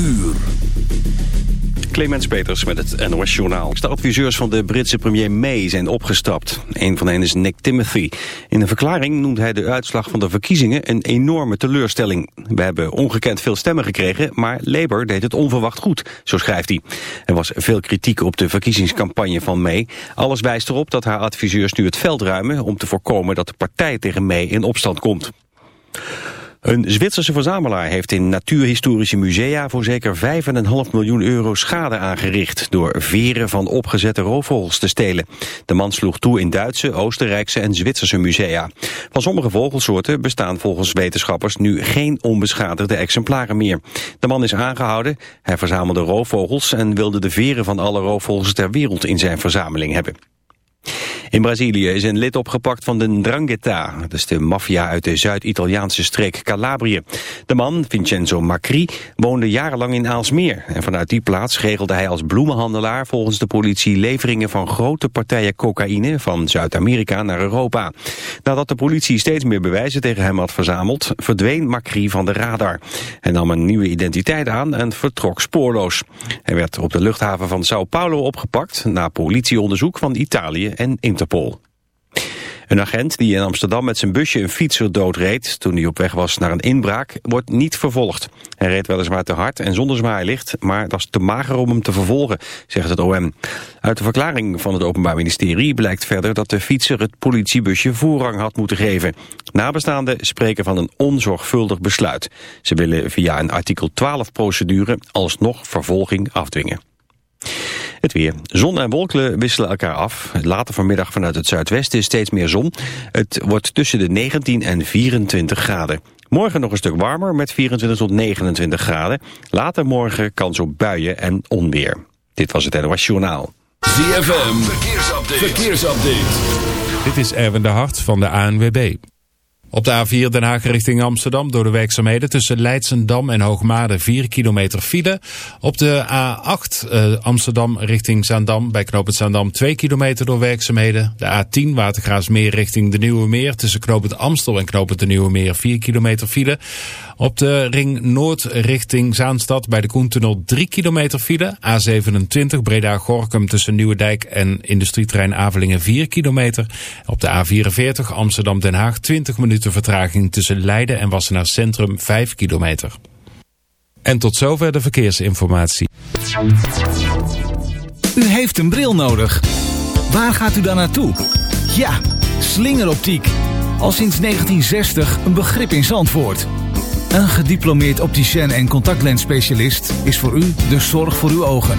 uur. Clemens Peters met het NOS Journaal. De adviseurs van de Britse premier May zijn opgestapt. Een van hen is Nick Timothy. In een verklaring noemt hij de uitslag van de verkiezingen een enorme teleurstelling. We hebben ongekend veel stemmen gekregen, maar Labour deed het onverwacht goed, zo schrijft hij. Er was veel kritiek op de verkiezingscampagne van May. Alles wijst erop dat haar adviseurs nu het veld ruimen om te voorkomen dat de partij tegen May in opstand komt. Een Zwitserse verzamelaar heeft in natuurhistorische musea voor zeker 5,5 miljoen euro schade aangericht door veren van opgezette roofvogels te stelen. De man sloeg toe in Duitse, Oostenrijkse en Zwitserse musea. Van sommige vogelsoorten bestaan volgens wetenschappers nu geen onbeschadigde exemplaren meer. De man is aangehouden, hij verzamelde roofvogels en wilde de veren van alle roofvogels ter wereld in zijn verzameling hebben. In Brazilië is een lid opgepakt van de Ndrangheta. Dat is de maffia uit de Zuid-Italiaanse streek Calabrië. De man, Vincenzo Macri, woonde jarenlang in Aalsmeer. En vanuit die plaats regelde hij als bloemenhandelaar volgens de politie leveringen van grote partijen cocaïne van Zuid-Amerika naar Europa. Nadat de politie steeds meer bewijzen tegen hem had verzameld, verdween Macri van de radar. Hij nam een nieuwe identiteit aan en vertrok spoorloos. Hij werd op de luchthaven van Sao Paulo opgepakt na politieonderzoek van Italië en Een agent die in Amsterdam met zijn busje een fietser doodreed... toen hij op weg was naar een inbraak, wordt niet vervolgd. Hij reed weliswaar te hard en zonder zwaailicht... maar dat is te mager om hem te vervolgen, zegt het OM. Uit de verklaring van het Openbaar Ministerie blijkt verder... dat de fietser het politiebusje voorrang had moeten geven. Nabestaanden spreken van een onzorgvuldig besluit. Ze willen via een artikel 12-procedure alsnog vervolging afdwingen. Het weer. Zon en wolken wisselen elkaar af. Later vanmiddag vanuit het zuidwesten steeds meer zon. Het wordt tussen de 19 en 24 graden. Morgen nog een stuk warmer met 24 tot 29 graden. Later morgen kans op buien en onweer. Dit was het NOS Journaal. ZFM. Verkeersupdate. Verkeersupdate. Dit is Erwin de Hart van de ANWB. Op de A4 Den Haag richting Amsterdam door de werkzaamheden tussen Leidsendam en Hoogmade 4 kilometer file. Op de A8 uh, eh, Amsterdam richting Zaandam bij knooppunt Zaandam 2 kilometer door werkzaamheden. De A10 Watergraafsmeer richting de Nieuwe Meer tussen knooppunt Amstel en knooppunt de Nieuwe Meer 4 kilometer file. Op de ring Noord richting Zaanstad bij de Koentunnel 3 kilometer file. A27 Breda-Gorkum tussen Nieuwedijk en industrieterrein Avelingen 4 kilometer. Op de A44 Amsterdam-Den Haag 20 minuten vertraging tussen Leiden en Wassenaar Centrum 5 kilometer. En tot zover de verkeersinformatie. U heeft een bril nodig. Waar gaat u dan naartoe? Ja, slingeroptiek. Al sinds 1960 een begrip in Zandvoort. Een gediplomeerd opticien en contactlensspecialist is voor u de zorg voor uw ogen.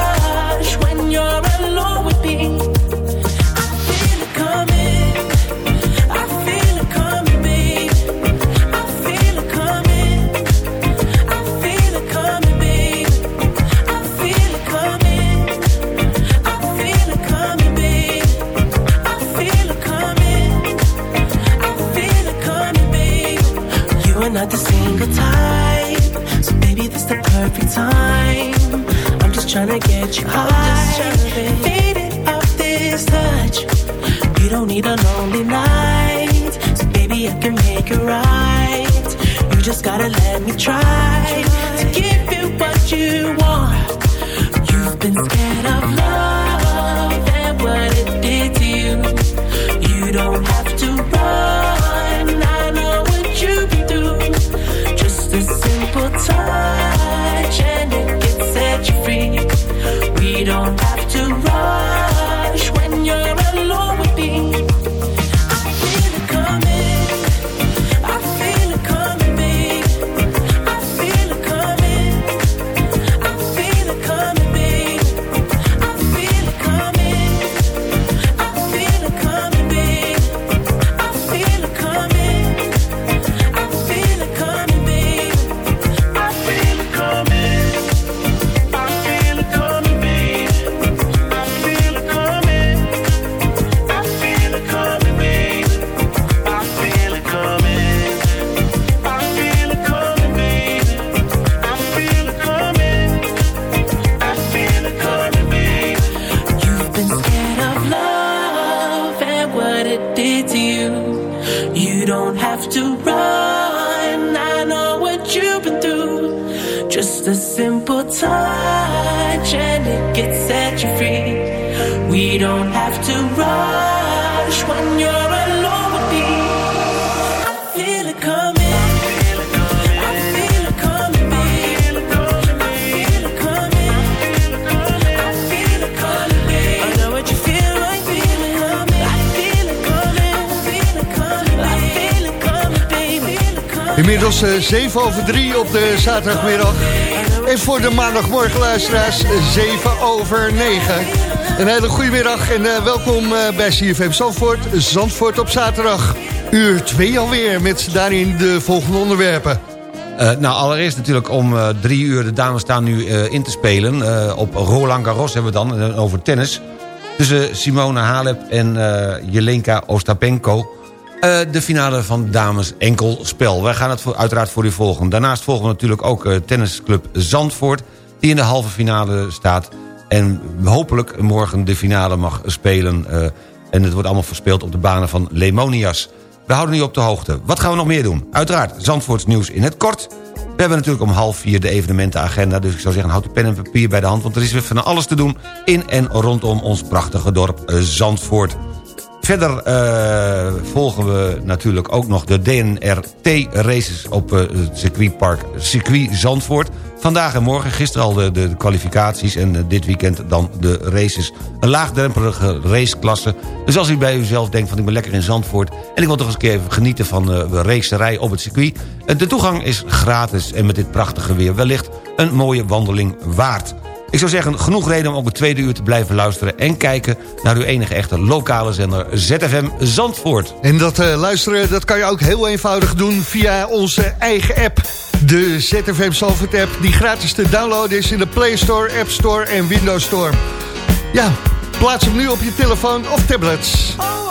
Inmiddels eh, 7 over 3 op de zaterdagmiddag. En voor de maandagmorgen luisteraars 7 over 9. Een hele goede middag en eh, welkom eh, bij CFM Zandvoort. Zandvoort op zaterdag. Uur 2 alweer met daarin de volgende onderwerpen. Eh, nou, allereerst natuurlijk om drie uur. De dames staan nu in te spelen. Op Roland Garros hebben we dan, over tennis. Tussen Simone Halep en Jelenka Ostapenko. De finale van dames enkelspel. Wij gaan het uiteraard voor u volgen. Daarnaast volgen we natuurlijk ook eh, tennisclub Zandvoort... die in de halve finale staat. En hopelijk morgen de finale mag spelen. eh, en het wordt allemaal verspeeld op de banen van Lemonias. We houden u op de hoogte. Wat gaan we nog meer doen? Uiteraard Zandvoorts nieuws in het kort. We hebben natuurlijk om half vier de evenementenagenda. Dus ik zou zeggen, houd uw pen en papier bij de hand... want er is weer van alles te doen in en rondom ons prachtige dorp eh, Zandvoort. Verder eh, volgen we natuurlijk ook nog de DNRT-races op eh, het circuitpark Circuit Zandvoort. Vandaag en morgen, gisteren al de, de kwalificaties en eh, dit weekend dan de races. Een laagdrempelige raceklasse. Dus als u bij uzelf denkt van ik ben lekker in Zandvoort... en ik wil toch eens een keer even genieten van racerij op het circuit... de toegang is gratis en met dit prachtige weer wellicht een mooie wandeling waard. Ik zou zeggen, genoeg reden om ook het tweede uur te blijven luisteren... en kijken naar uw enige echte lokale zender ZFM Zandvoort. En dat eh, luisteren dat kan je ook heel eenvoudig doen via onze eigen app. De ZFM Zandvoort app die gratis te downloaden is in de Play Store, App Store en Windows Store. Ja, plaats hem nu op je telefoon of tablets. Oh,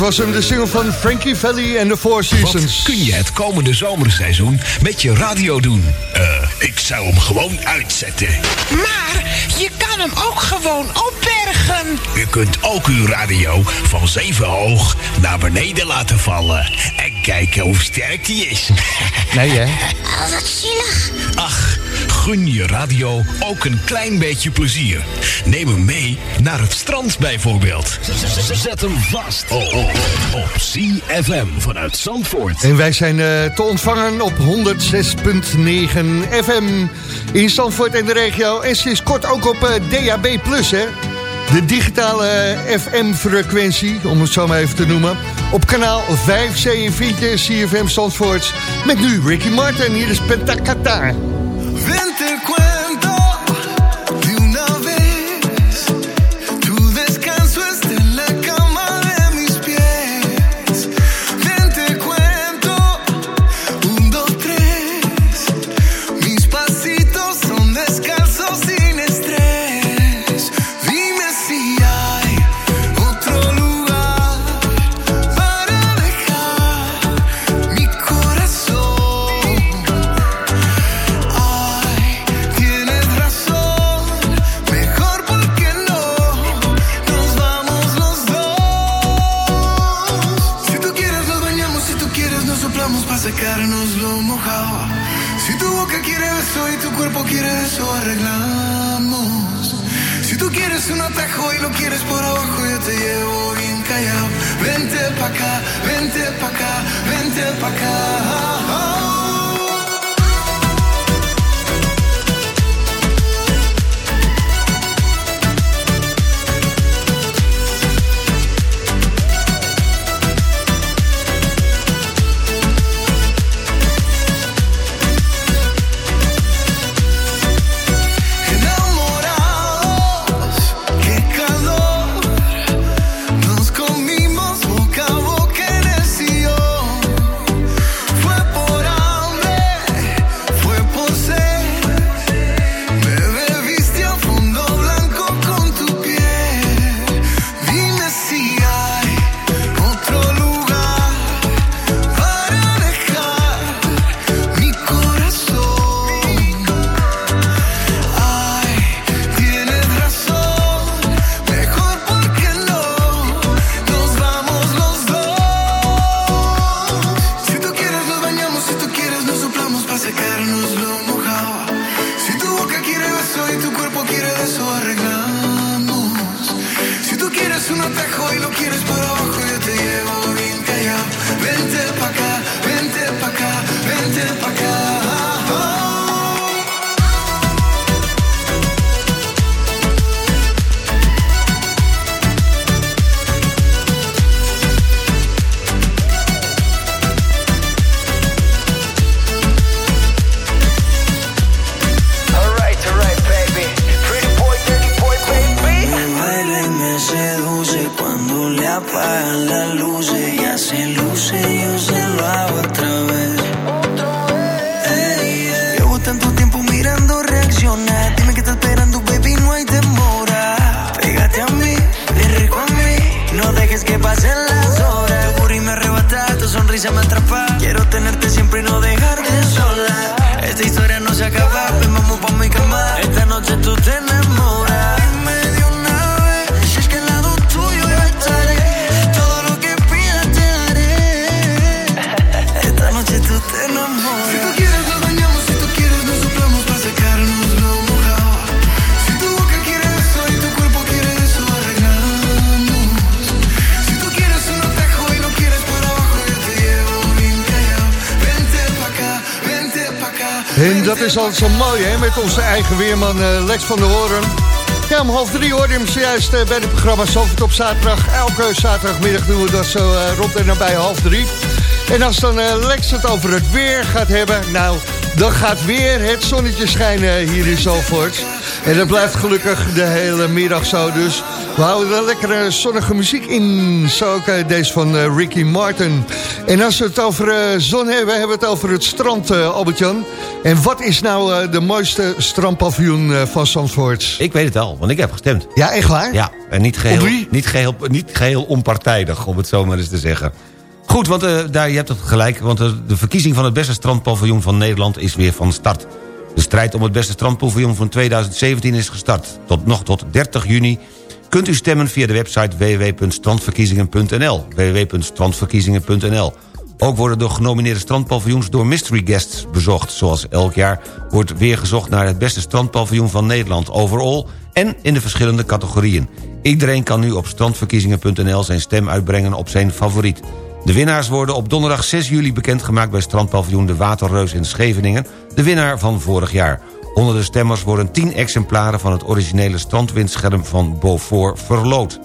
was hem, de single van Frankie Valli en de Four Seasons. Wat kun je het komende zomerseizoen met je radio doen? Eh, ik zou hem gewoon uitzetten. Maar je kan hem ook gewoon opbergen. U kunt ook uw radio van zeven hoog naar beneden laten vallen. En kijken hoe sterk die is. Nee, hè? Oh, wat zielig. Ach, gun je radio ook een klein beetje plezier. Neem hem mee naar het strand bijvoorbeeld. Zet hem vast op CFM vanuit Zandvoort. En wij zijn eh, te ontvangen op 106.9 FM in Zandvoort en de regio. En sinds kort ook op eh, DAB+, hè? De digitale eh, FM-frequentie, om het zo maar even te noemen. Op kanaal 5C vind je CFM Zandvoort. Met nu Ricky Martin, hier is Pentacata. Van der Hoorn. Ja, om half drie hoorde je hem zojuist eh, bij het programma Zalvert op zaterdag. Elke zaterdagmiddag doen we dat zo eh, rond en nabij half drie. En als dan eh, Lex het over het weer gaat hebben... nou, dan gaat weer het zonnetje schijnen hier in Zalvoort. En dat blijft gelukkig de hele middag zo. Dus We houden er lekkere zonnige muziek in. Zo ook eh, deze van eh, Ricky Martin. En als we het over eh, zon hebben, hebben we het over het strand, Albert-Jan. En wat is nou de mooiste strandpaviljoen van Zandvoort? Ik weet het al, want ik heb gestemd. Ja, echt waar? Ja, en niet geheel, niet geheel, niet geheel onpartijdig, om het zo maar eens te zeggen. Goed, want daar, je hebt het gelijk, want eh, de verkiezing van het beste strandpaviljoen van Nederland is weer van start. De strijd om het beste strandpaviljoen van 2017 is gestart. Tot nog tot 30 juni kunt u stemmen via de website www.strandverkiezingen.nl www.strandverkiezingen.nl Ook worden de genomineerde strandpaviljoens door mystery guests bezocht. Zoals elk jaar wordt weer gezocht naar het beste strandpaviljoen van Nederland overal... en in de verschillende categorieën. Iedereen kan nu op strandverkiezingen.nl zijn stem uitbrengen op zijn favoriet. De winnaars worden op donderdag 6 juli bekendgemaakt... bij strandpaviljoen De Waterreus in Scheveningen, de winnaar van vorig jaar. Onder de stemmers worden 10 exemplaren van het originele strandwindscherm van Beaufort verloot.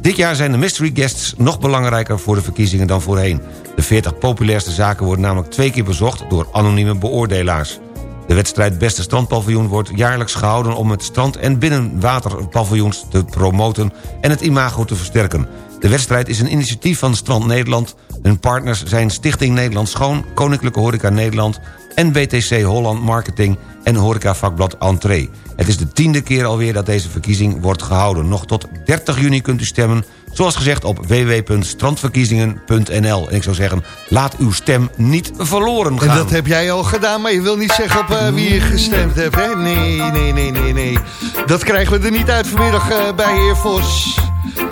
Dit jaar zijn de mystery guests nog belangrijker voor de verkiezingen dan voorheen. De 40 populairste zaken worden namelijk twee keer bezocht door anonieme beoordelaars. De wedstrijd Beste Strandpaviljoen wordt jaarlijks gehouden om het strand- en binnenwaterpaviljoens te promoten en het imago te versterken. De wedstrijd is een initiatief van Strand Nederland. Hun partners zijn Stichting Nederland Schoon, Koninklijke Horeca Nederland... en BTC Holland Marketing en horecavakblad Entree. Het is de tiende keer alweer dat deze verkiezing wordt gehouden. Nog tot 30 juni kunt u stemmen, zoals gezegd op www.strandverkiezingen.nl. En ik zou zeggen, laat uw stem niet verloren gaan. En dat heb jij al gedaan, maar je wil niet zeggen op eh, wie je gestemd hebt, hè? Nee, nee, nee, nee, nee. Dat krijgen we er niet uit vanmiddag eh, bij heer Vos.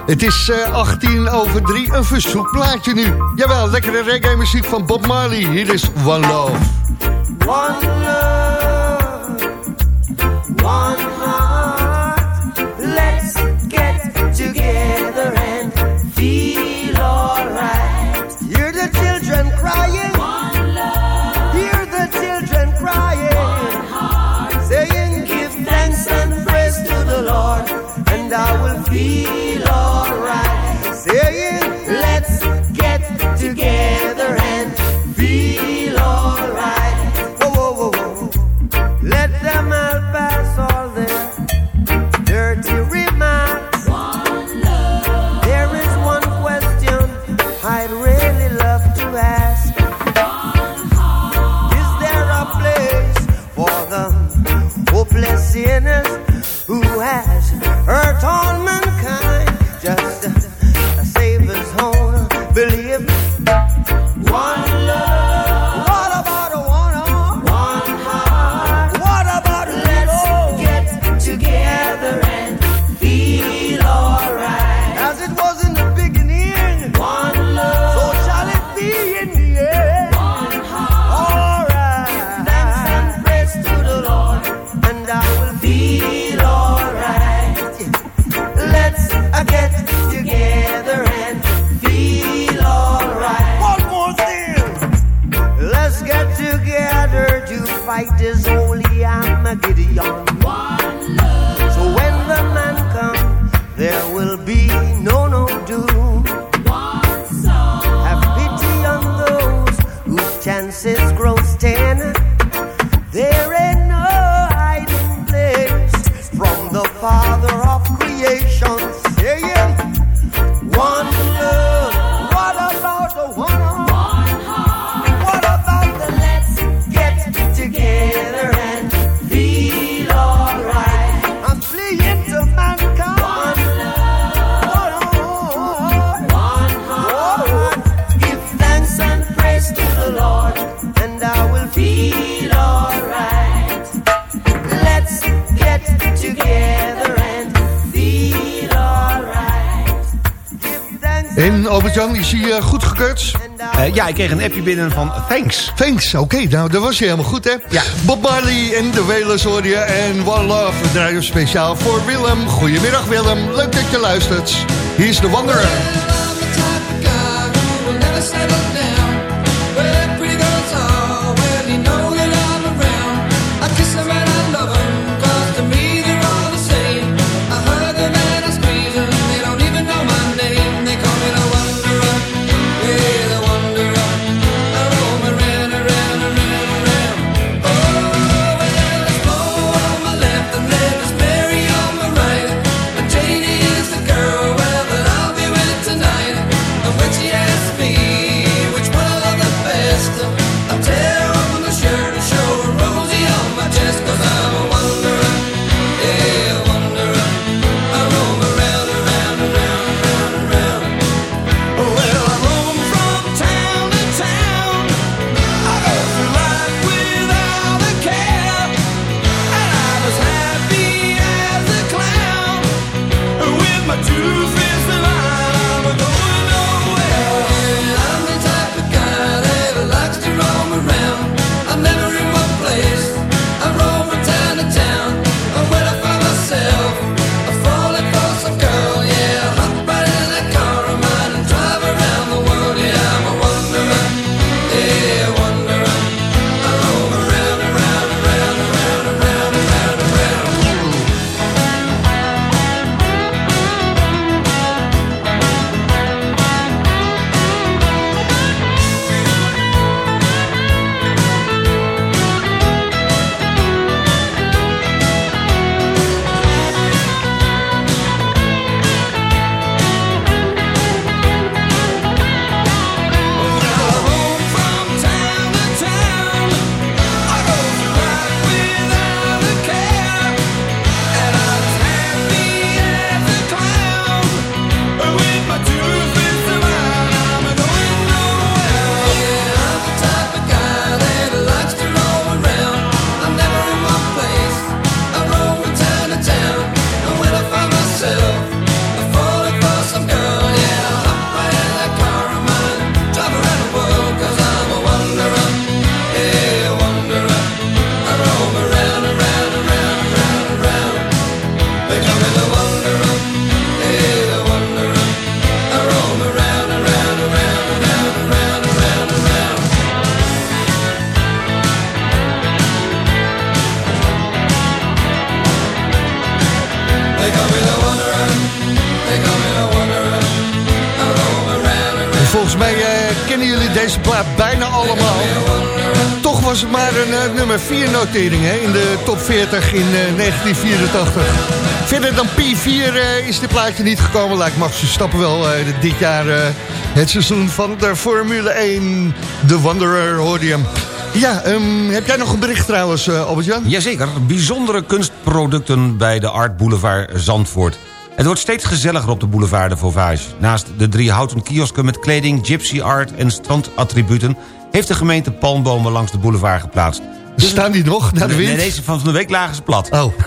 Het is eh, 18 over 3, een verzoekplaatje nu. Jawel, lekkere reggae muziek van Bob Marley. Hier is One Love. One love, one heart. Let's get together and feel alright. Hear the children crying. One love. Hear the children crying. One heart. Saying, Give thanks and praise to the Lord, and I will feel alright. Saying, Let's get together Is hij eh, goed gekeurd? Eh, ja, ik kreeg een appje binnen van thanks. Thanks, oké, nou dat was je helemaal goed hè? Ja. Bob Marley en de Wailers hoor je en One Love. We draaien speciaal voor Willem. Goedemiddag Willem, leuk dat je luistert. Hier is de Wanderer. Plaat bijna allemaal. Toch was het maar een eh, nummer 4 notering hè, in de top 40 in eh, 1984. Verder dan P4 eh, is dit plaatje niet gekomen. Lijkt Max Verstappen wel eh, dit jaar eh, het seizoen van de Formule 1. De Wanderer hoorde. Ja, ehm, heb jij nog een bericht trouwens, eh, Albert-Jan? Jazeker, bijzondere kunstproducten bij de Art Boulevard Zandvoort. Het wordt steeds gezelliger op de boulevard de Vauvage. Naast de drie houten kiosken met kleding, gypsy art en strandattributen... heeft de gemeente palmbomen langs de boulevard geplaatst. Staan die nog naar de wind? Nee, deze van de week lagen ze plat. Oh.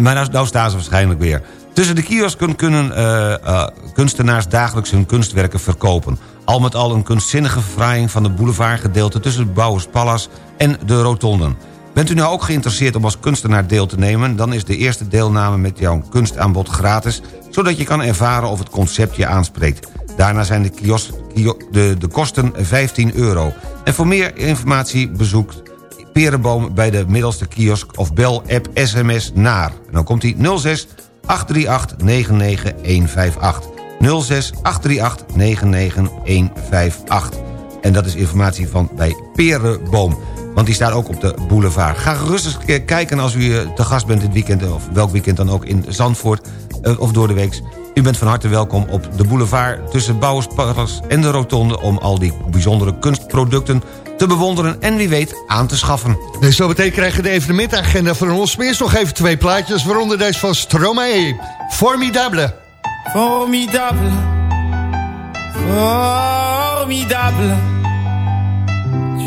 Maar nou, nou staan ze waarschijnlijk weer. Tussen de kiosken kunnen eh, eh, kunstenaars dagelijks hun kunstwerken verkopen. Al met al een kunstzinnige verfraaiing van de boulevardgedeelte... tussen de Bouwers Pallas en de Rotonden. Bent u nou ook geïnteresseerd om als kunstenaar deel te nemen... dan is de eerste deelname met jouw kunstaanbod gratis... zodat je kan ervaren of het concept je aanspreekt. Daarna zijn de, kios, kio- de, de kosten 15 euro. En voor meer informatie bezoekt Perenboom bij de middelste kiosk... of bel app sms naar. En dan komt hij 06 838 99158. 06 838 99158. En dat is informatie van bij Perenboom. Want die staat ook op de boulevard. Ga gerust eens k- kijken als u eh, te gast bent dit weekend... of welk weekend dan ook in Zandvoort eh, of door de week. U bent van harte welkom op de boulevard tussen Bouwersparras en de Rotonde... om al die bijzondere kunstproducten te bewonderen en wie weet aan te schaffen. Dus zo meteen krijgen we de evenementagenda van ons. Maar eerst nog even twee plaatjes, waaronder deze van Stromae. Formidable. Formidable. Formidable.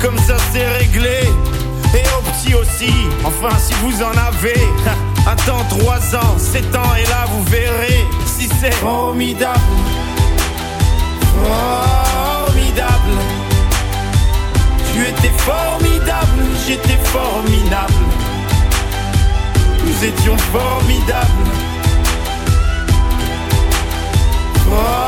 comme ça c'est réglé. Et au petit aussi, enfin si vous en avez. Attends 3 ans, 7 ans, et là vous verrez si c'est formidable. Formidable. Tu étais formidable, j'étais formidable. Nous étions formidables. Formidable.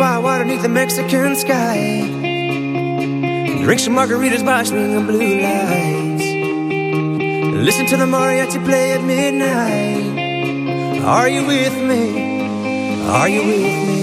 By water beneath the Mexican sky. Drink some margaritas by swinging blue lights. Listen to the mariachi play at midnight. Are you with me? Are you with me?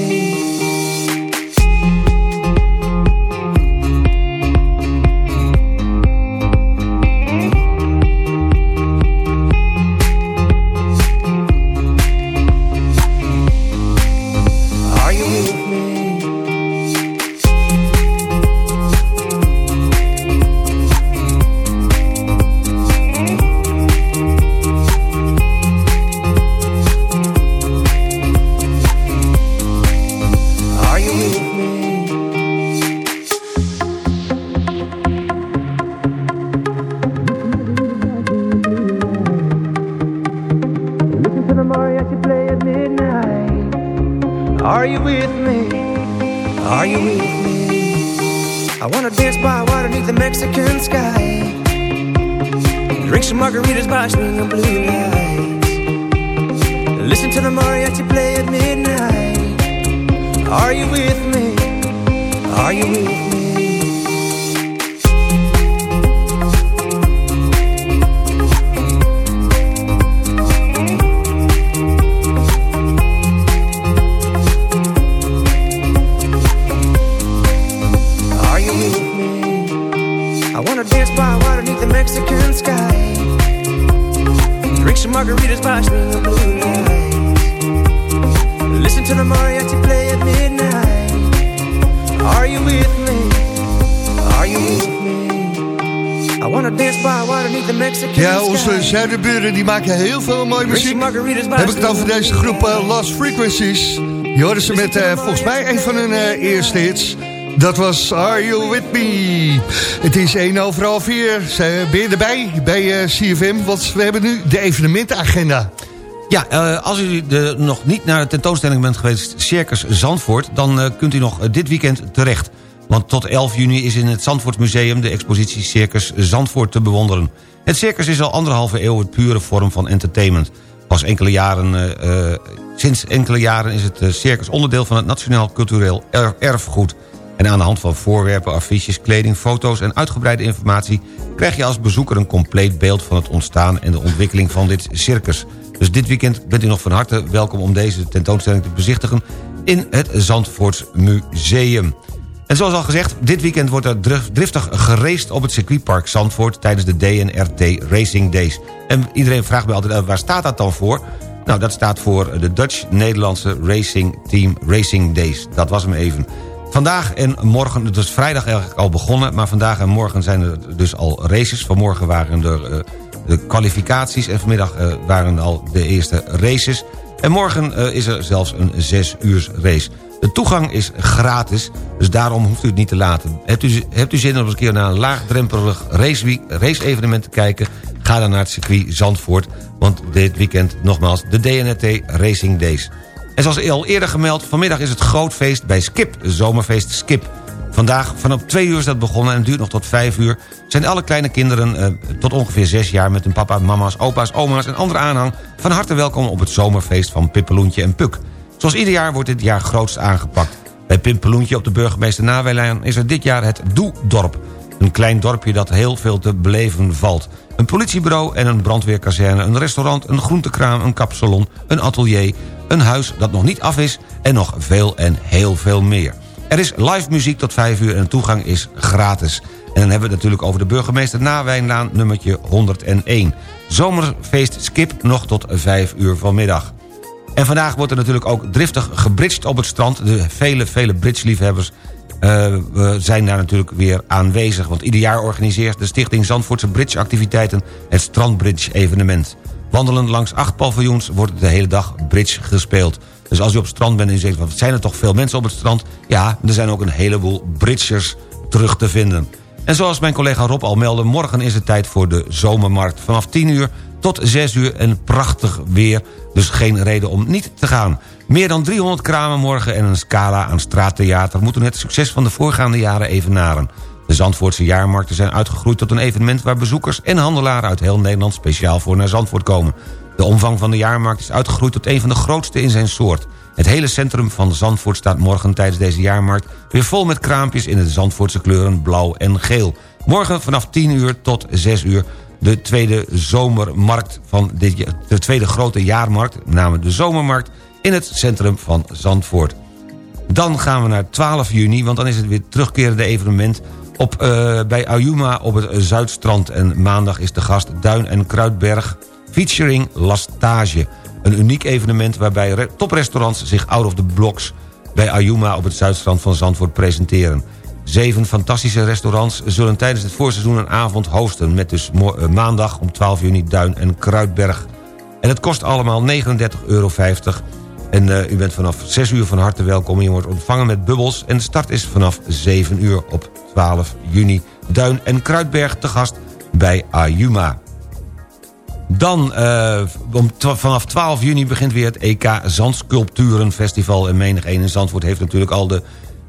Het over deze groep eh, Lost Frequencies. Je hoorde ze met eh, volgens mij een van hun eh, eerste hits. Dat was Are You With Me? Het is 1 over half 4. Ben je erbij bij CFM? Want we hebben nu de evenementenagenda. Ja, als u de, nog niet naar de tentoonstelling bent geweest... Circus Zandvoort, dan kunt u nog dit weekend terecht. Want tot 11 juni is in het Zandvoortsmuseum... de expositie Circus Zandvoort te bewonderen. Het circus is al anderhalve eeuw het pure vorm van entertainment. Pas enkele jaren, eh, eh, sinds enkele jaren is het eh, circus onderdeel... van het Nationaal Cultureel Er- Erfgoed. En aan de hand van voorwerpen, affiches, kleding, foto's en uitgebreide informatie... krijg je als bezoeker een compleet beeld van het ontstaan en de ontwikkeling van dit circus. Dus dit weekend bent u nog van harte welkom om deze tentoonstelling te bezichtigen... in het Zandvoorts Museum. En zoals al gezegd, dit weekend wordt er drif- driftig geraced op het circuitpark Zandvoort... tijdens de DNRT Racing Days. En iedereen vraagt me altijd, eh, waar staat dat dan voor? Nou, dat staat voor de Dutch-Nederlandse Racing Team Racing Days. Dat was hem even. Vandaag en morgen, het was vrijdag eigenlijk al begonnen... maar vandaag en morgen zijn er dus al races. Vanmorgen waren er eh, de kwalificaties en vanmiddag eh, waren al de eerste races. En morgen is er zelfs een 6 uur race. De toegang is gratis, dus daarom hoeft u het niet te laten. Hebt u, hebt u zin om eens een keer naar een laagdrempelig race, race-evenement te kijken... ga dan naar het circuit Zandvoort, want dit weekend nogmaals de DNRT Racing Days. En zoals al eerder gemeld, vanmiddag is het groot feest bij Skip, zomerfeest Skip. Vandaag vanaf 2 uur is dat begonnen en duurt nog tot 5 uur... zijn alle kleine kinderen eh, tot ongeveer 6 jaar... met hun papa, mama's, opa's, oma's en andere aanhang... van harte welkom op het zomerfeest van Pippeloentje en Puk. Zoals ieder jaar wordt dit jaar grootst aangepakt. Bij Pippeloentje op de burgemeester Nawijlijn is er dit jaar het Doe-dorp. Een klein dorpje dat heel veel te beleven valt. Een politiebureau en een brandweerkazerne, een restaurant, een groentekraam, een kapsalon, een atelier, een huis dat nog niet af is en nog veel en heel veel meer. Er is live muziek tot 5 uur en de toegang is gratis. En dan hebben we het natuurlijk over de burgemeester Nawijnlaan nummertje 101. Zomerfeest Skip nog tot 5 uur vanmiddag. En vandaag wordt er natuurlijk ook driftig gebridged op het strand. De vele, vele bridgeliefhebbers eh, zijn daar natuurlijk weer aanwezig. Want ieder jaar organiseert de stichting Zandvoortse Bridge-activiteiten... het Strandbridge-evenement. Wandelend langs acht paviljoens wordt de hele dag bridge gespeeld. Dus als u op het strand bent en u zegt... wat zijn er toch veel mensen op het strand? Ja, er zijn ook een heleboel bridgers terug te vinden. En zoals mijn collega Rob al meldde... morgen is het tijd voor de zomermarkt. Vanaf 10 uur tot 6 uur en prachtig weer. Dus geen reden om niet te gaan. Meer dan 300 kramen morgen en een scala aan straattheater... moeten het succes van de voorgaande jaren evenaren. De Zandvoortse jaarmarkten zijn uitgegroeid tot een evenement... waar bezoekers en handelaren uit heel Nederland speciaal voor naar Zandvoort komen. De omvang van de jaarmarkt is uitgegroeid tot een van de grootste in zijn soort. Het hele centrum van Zandvoort staat morgen tijdens deze jaarmarkt... weer vol met kraampjes in de Zandvoortse kleuren blauw en geel. Morgen vanaf 10 uur tot 6 uur de tweede zomermarkt van dit jaar, de tweede grote jaarmarkt, met name de zomermarkt, in het centrum van Zandvoort. Dan gaan we naar 12 juni, want dan is het weer terugkerende evenement op, eh, bij Ayuma op het Zuidstrand. En maandag is de gast Duin en Kruidberg featuring Lastage. Een uniek evenement waarbij re- toprestaurants zich out of the blocks... bij Ayuma op het Zuidstrand van Zandvoort presenteren. Zeven fantastische restaurants zullen tijdens het voorseizoen een avond hosten... met dus eh, maandag om 12 juni Duin en Kruidberg. En het kost allemaal 39,50 euro. En eh, u bent vanaf 6 uur van harte welkom. Je wordt ontvangen met bubbels. En de start is vanaf 7 uur op 12 juni. Duin en Kruidberg te gast bij Ayuma. Dan uh, om vanaf 12 juni begint weer het EK Zandsculpturenfestival. En menig in Zandvoort heeft natuurlijk al de,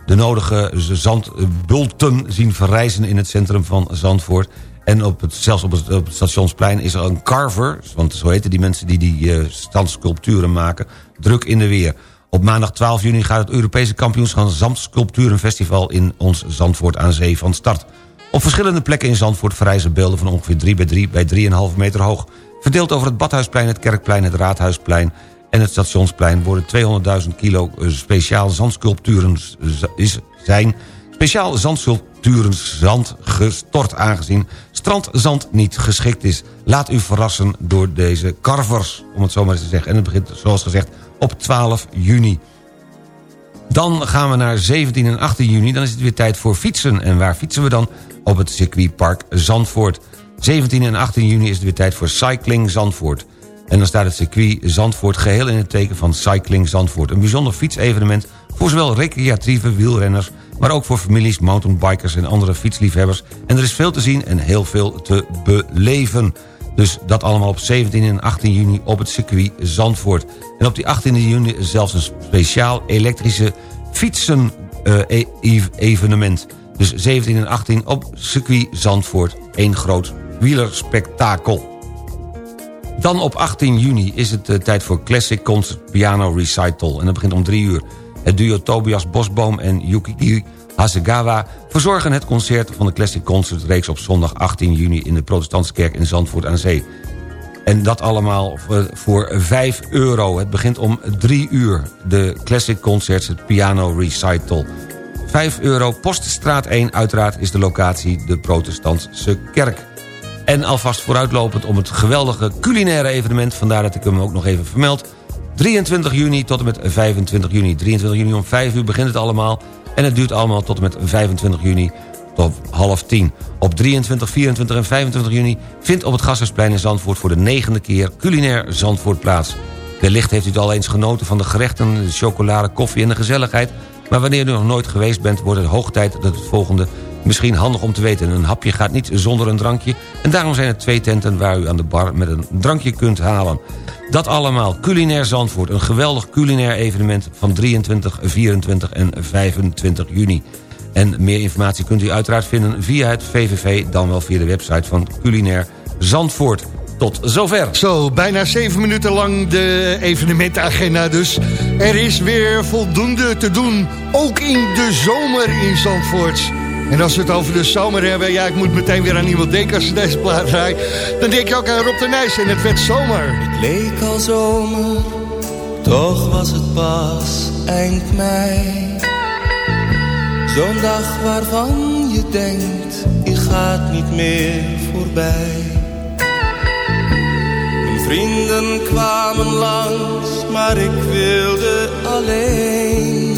de nodige zandbulten zien verrijzen... in het centrum van Zandvoort. En op het, zelfs op het, stationsplein is er een carver... want zo heten die mensen die die uh, maken... druk in de weer. Op maandag 12 juni gaat het Europese kampioenschap Zandsculpturenfestival... in ons Zandvoort aan Zee van start. Op verschillende plekken in Zandvoort verrijzen beelden van ongeveer 3 bij 3 bij 3,5 meter hoog. Verdeeld over het Badhuisplein, het Kerkplein, het Raadhuisplein en het Stationsplein... worden 200.000 kilo eh, speciaal zandsculpturen zijn... speciaal zandsculpturen zand gestort aangezien strandzand niet geschikt is. Laat u verrassen door deze carvers, om het zo maar eens te zeggen. En het begint, zoals gezegd, op 12 juni. Dan gaan we naar 17 en 18 juni. Dan is het weer tijd voor fietsen. En waar fietsen we dan? Op het circuitpark Zandvoort. 17 en 18 juni is het weer tijd voor Cycling Zandvoort. En dan staat het circuit Zandvoort geheel in het teken van Cycling Zandvoort. Een bijzonder fietsevenement voor zowel recreatieve wielrenners... maar ook voor families, mountainbikers en andere fietsliefhebbers. En er is veel te zien en heel veel te beleven. Dus dat allemaal op 17 en 18 juni op het circuit Zandvoort. En op die 18 juni zelfs een speciaal elektrische fietsen eh, e- evenement. Dus 17 en 18 op circuit Zandvoort. Eén groot wielerspektakel. Dan op 18 juni is het eh, tijd voor Classic Concert Piano Recital. En dat begint om 3 uur. Het duo Tobias Bosboom en Yukiki Hasegawa verzorgen het concert van de Classic Concert reeks op zondag 18 juni in de Protestantse Kerk in Zandvoort aan Zee. En dat allemaal voor 5 euro. Het begint om 3 uur. De Classic Concerts, het Piano Recital. 5 euro, Poststraat 1 uiteraard is de locatie de Protestantse Kerk. En alvast vooruitlopend om het geweldige culinaire evenement... vandaar dat ik hem ook nog even vermeld... 23 juni tot en met 25 juni. 23 juni om 5 uur begint het allemaal... en het duurt allemaal tot en met 25 juni tot half 10. Op 23, 24 en 25 juni vindt op het Gasthuisplein in Zandvoort... voor de negende keer culinair Zandvoort plaats. Wellicht heeft u het al eens genoten van de gerechten... de chocolade, koffie en de gezelligheid... maar wanneer u nog nooit geweest bent... wordt het hoog tijd dat het volgende misschien handig om te weten. Een hapje gaat niet zonder een drankje... en daarom zijn er twee tenten waar u aan de bar met een drankje kunt halen. Dat allemaal Culinair Zandvoort. Een geweldig culinair evenement van 23, 24 en 25 juni. En meer informatie kunt u uiteraard vinden via het VVV... dan wel via de website van Culinair Zandvoort. Tot zover. Zo, bijna zeven minuten lang de evenementenagenda dus. Er is weer voldoende te doen, ook in de zomer in Zandvoort. En als we het over de zomer hebben, ja, ik moet meteen weer aan iemand denken als ze deze plaat draait. Dan denk je ook aan Rob de Nijs en het werd zomer. leek al zomer, toch was het pas eind mei. Zo'n dag waarvan je denkt, die gaat niet meer voorbij. Mijn vrienden kwamen langs, maar ik wilde alleen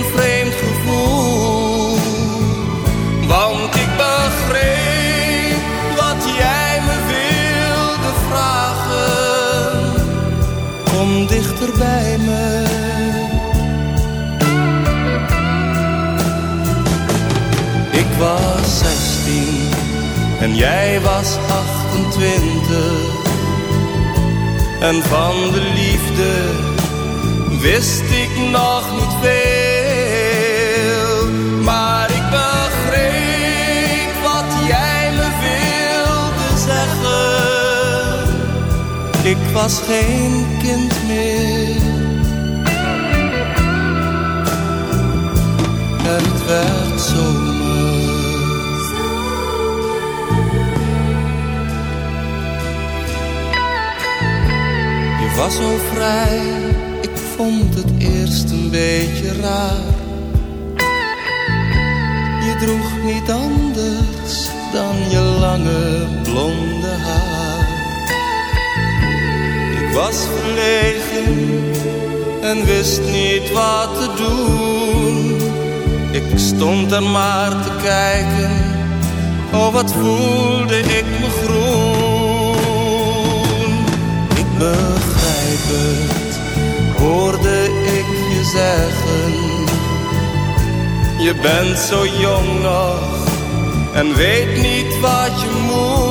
Dichter bij me. Ik was 16 en jij was 28. En van de liefde wist ik nog niet veel. Maar ik begreep wat jij me wilde zeggen. Ik was geen kind Het werd. Je was zo vrij, ik vond het eerst een beetje raar. Je droeg niet anders dan je lange blonde haar. Ik was verlegen en wist niet wat te doen. Stond er maar te kijken, oh wat voelde ik me groen. Ik begrijp het, hoorde ik je zeggen. Je bent zo jong nog en weet niet wat je moet.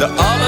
De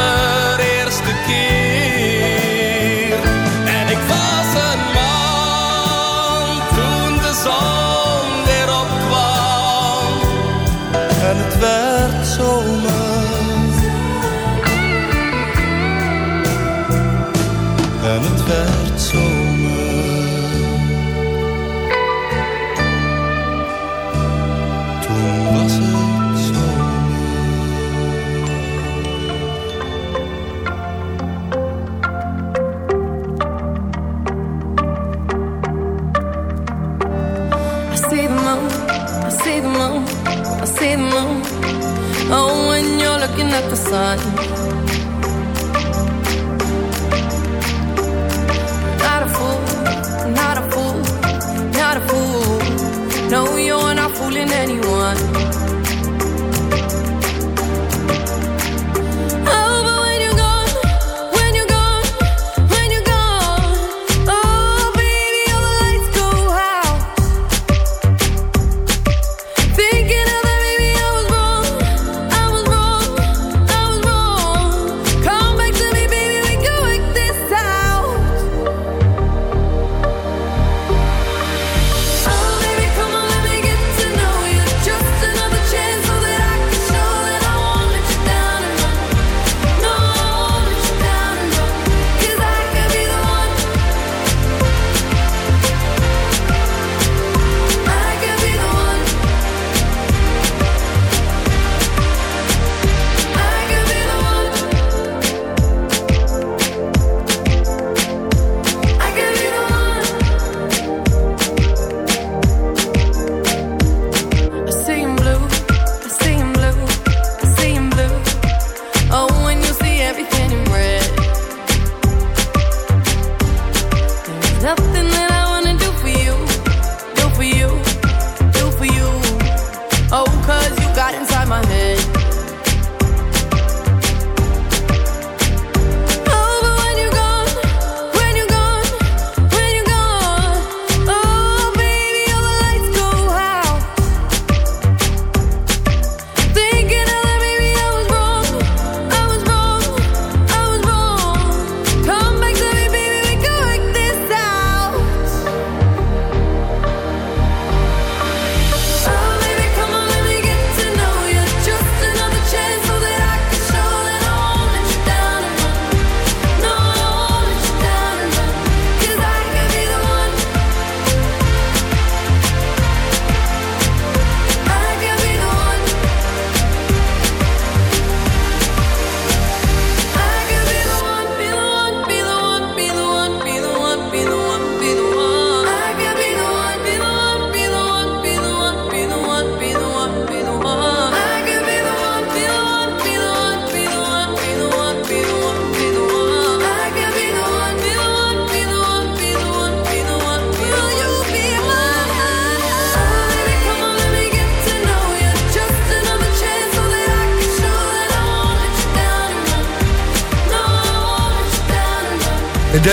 sun.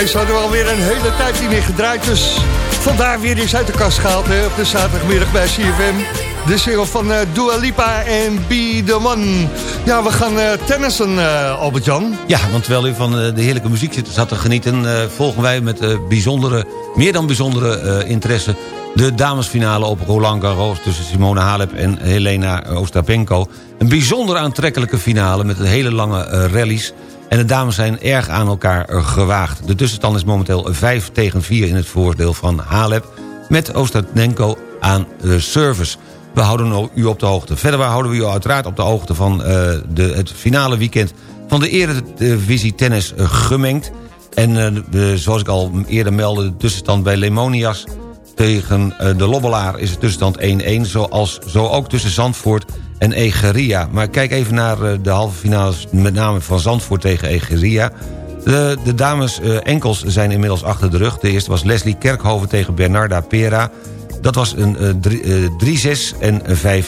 Deze hadden we alweer een hele tijd niet meer gedraaid. Dus vandaar weer eens uit de kast gehaald hè, op de zaterdagmiddag bij CFM. De single van eh, Dua Lipa en Be The One. Ja, we gaan eh, tennissen, eh, Albert-Jan. Ja, want terwijl u van de heerlijke muziek zit, zat te genieten... volgen wij met bijzondere, meer dan bijzondere interesse... de damesfinale op Roland Garros tussen Simone Halep en Helena Ostapenko. Een bijzonder aantrekkelijke finale met een hele lange rallies... En de dames zijn erg aan elkaar gewaagd. De tussenstand is momenteel 5 tegen 4 in het voordeel van Halep... met Ostapenko aan de service. We houden u op de hoogte. Verder houden we u uiteraard op de hoogte van eh, de, het finale weekend... van de Eredivisie Tennis gemengd. En eh, zoals ik al eerder meldde, de tussenstand bij Lemonias tegen eh, de Lobbelaar is de tussenstand 1-1. Zoals zo ook tussen Zandvoort en Egeria. Maar kijk even naar eh, de halve finales, met name van Zandvoort tegen Egeria. De, de dames eh, enkels zijn inmiddels achter de rug. De eerste was Leslie Kerkhoven tegen Bernarda Pera. Dat was een eh, drie- eh, 3-6 en een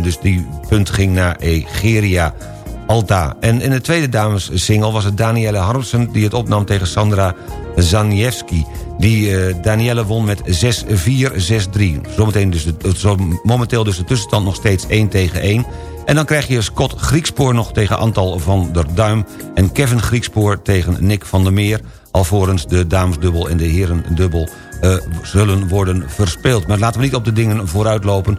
5-7. Dus die punt ging naar Egeria. Alta. En in de tweede dames single was het Danielle Harmsen... die het opnam tegen Sandra Zaniewski. Die eh, Danielle won met 6-4, 6-3. Zometeen dus de, momenteel dus de tussenstand nog steeds 1 tegen 1. En dan krijg je Scott Griekspoor nog tegen Antal van der Duim... en Kevin Griekspoor tegen Nick van der Meer... alvorens de damesdubbel en de herendubbel eh, zullen worden verspeeld. Maar laten we niet op de dingen vooruitlopen.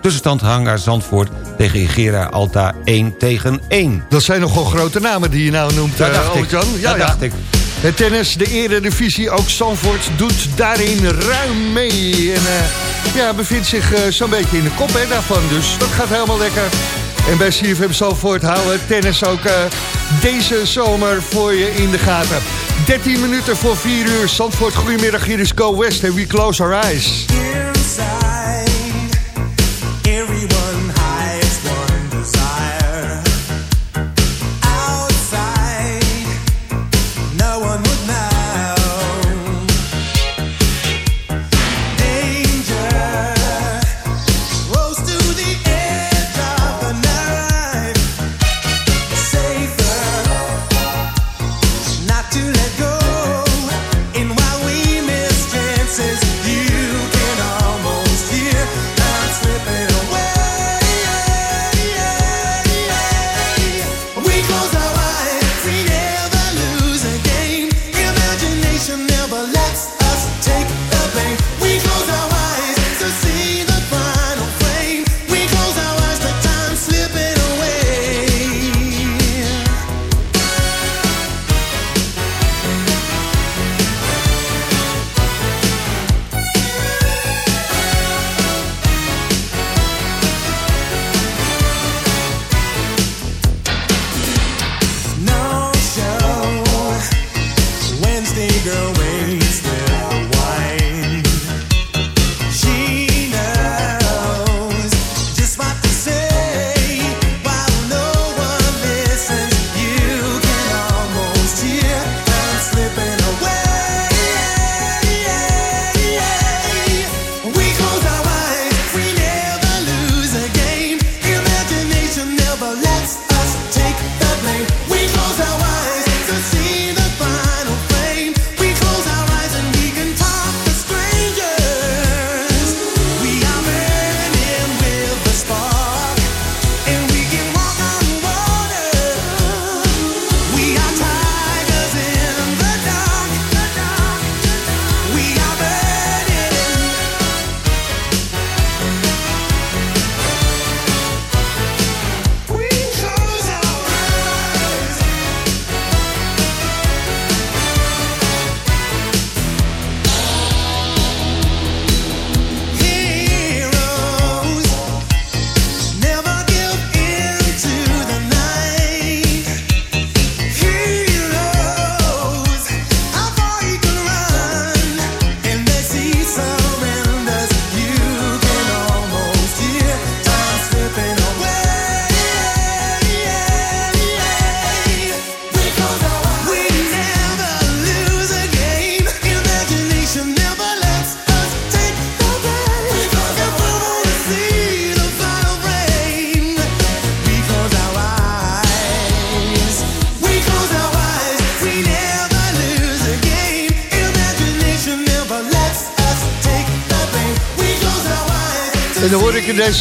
Tussenstand Hangar Zandvoort tegen Igera Alta 1 tegen 1. Dat zijn nogal grote namen die je nou noemt, Dat eh, dacht ik. Albert-Jan. Dat dacht ik. Het tennis, de eredivisie, ook Zandvoort doet daarin ruim mee. En eh, ja, bevindt zich zo'n beetje in de kop hè, daarvan. Dus dat gaat helemaal lekker. En bij CFM Zandvoort houden tennis ook eh, deze zomer voor je in de gaten. 13 minuten voor 4 uur. Zandvoort, goedemiddag. Hier is Go West en We Close Our Eyes.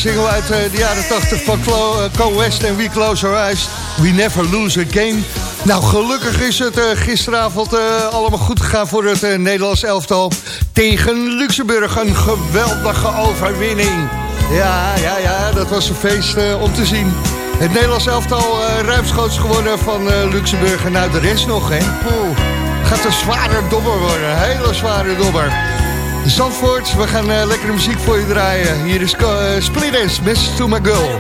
Single uit eh, de jaren 80 van Clo, eh, Co West en We Close Our Eyes. We never lose a game. Nou, gelukkig is het eh, gisteravond allemaal goed gegaan voor het Nederlands elftal. Tegen Luxemburg, een geweldige overwinning. Ja, ja, ja, dat was een feest om te zien. Het Nederlands elftal ruimschoots gewonnen van Luxemburg. Nou, de rest nog, hè. Gaat een zware dobber worden, een hele zware dobber. Zandvoort, we gaan eh, lekkere muziek voor je draaien. Hier is uh, Splitters, Message to my girl.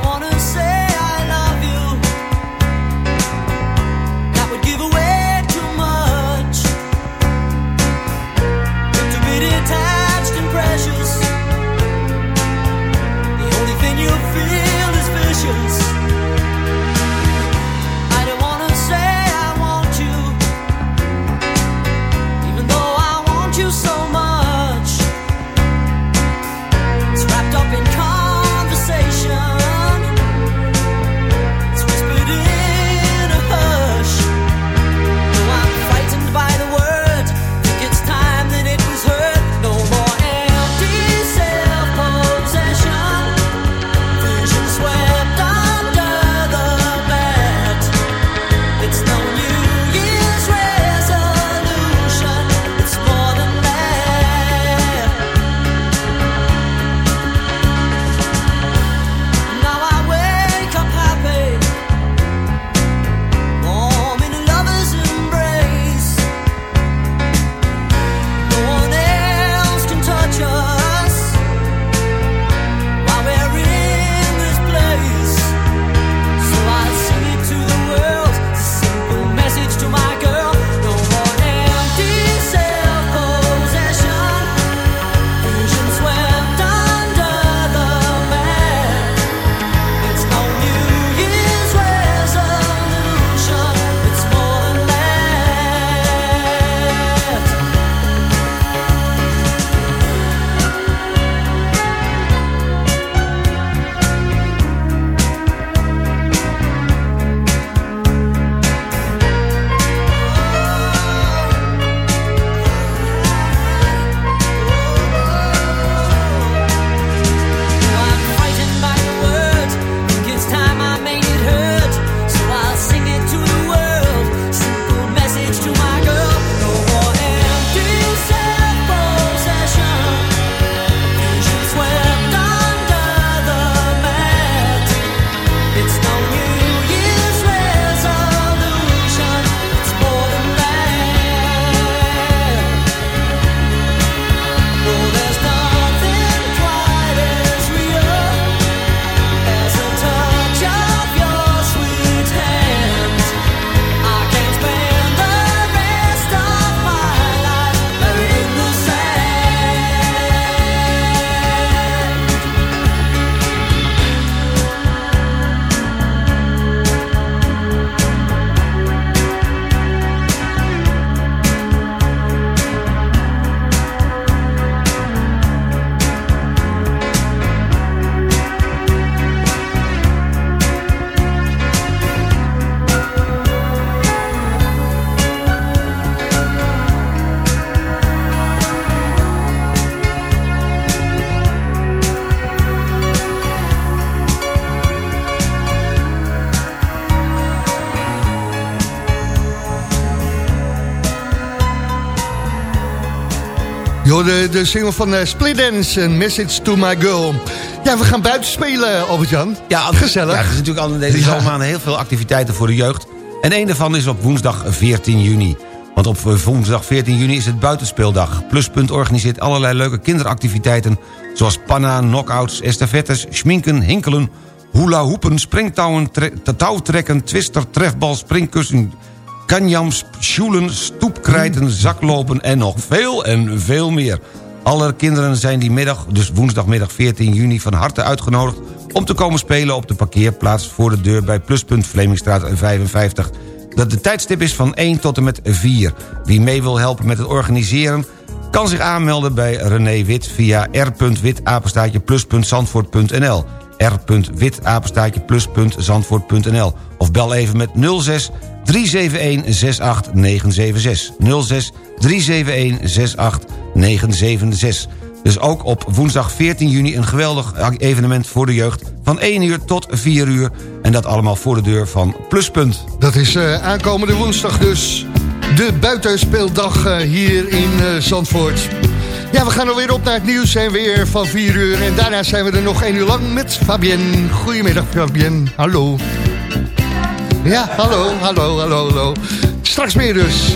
Yo, de, de single van uh, Split Dance, een message to my girl. Ja, we gaan buiten spelen, Albert-Jan. Ja, gezellig. Ja, er is natuurlijk al deze zomermaanden heel veel activiteiten voor de jeugd. En een daarvan is op woensdag 14 juni. Want op woensdag 14 juni is het buitenspeeldag. Pluspunt organiseert allerlei leuke kinderactiviteiten... zoals panna, knockouts, estafettes, schminken, hinkelen... hula hoepen, springtouwen, tre- touwtrekken, twister, trefbal, springkussen... kanjams, sjoelen, stoepkrijten, zaklopen en nog veel en veel meer. Alle kinderen zijn die middag, dus woensdagmiddag 14 juni... van harte uitgenodigd om te komen spelen op de parkeerplaats... voor de deur bij Pluspunt Vlemingstraat 55. Dat de tijdstip is van 1 tot en met 4. Wie mee wil helpen met het organiseren kan zich aanmelden bij René Wit via r.wit-plus.zandvoort.nl r.witapenstaatjeplus.zandvoort.nl of bel even met 06 371 68976. 06 371 68976. Dus ook op woensdag 14 juni een geweldig evenement voor de jeugd... van 1 uur tot 4 uur. En dat allemaal voor de deur van Pluspunt. Dat is uh, aankomende woensdag dus. De buitenspeeldag eh, hier in uh, Zandvoort. Ja, we gaan alweer op naar het nieuws en weer van 4 uur. En daarna zijn we er nog 1 uur lang met Fabien. Goedemiddag Fabien. hallo. Ja, hallo, hallo, hallo, hallo. Straks meer dus.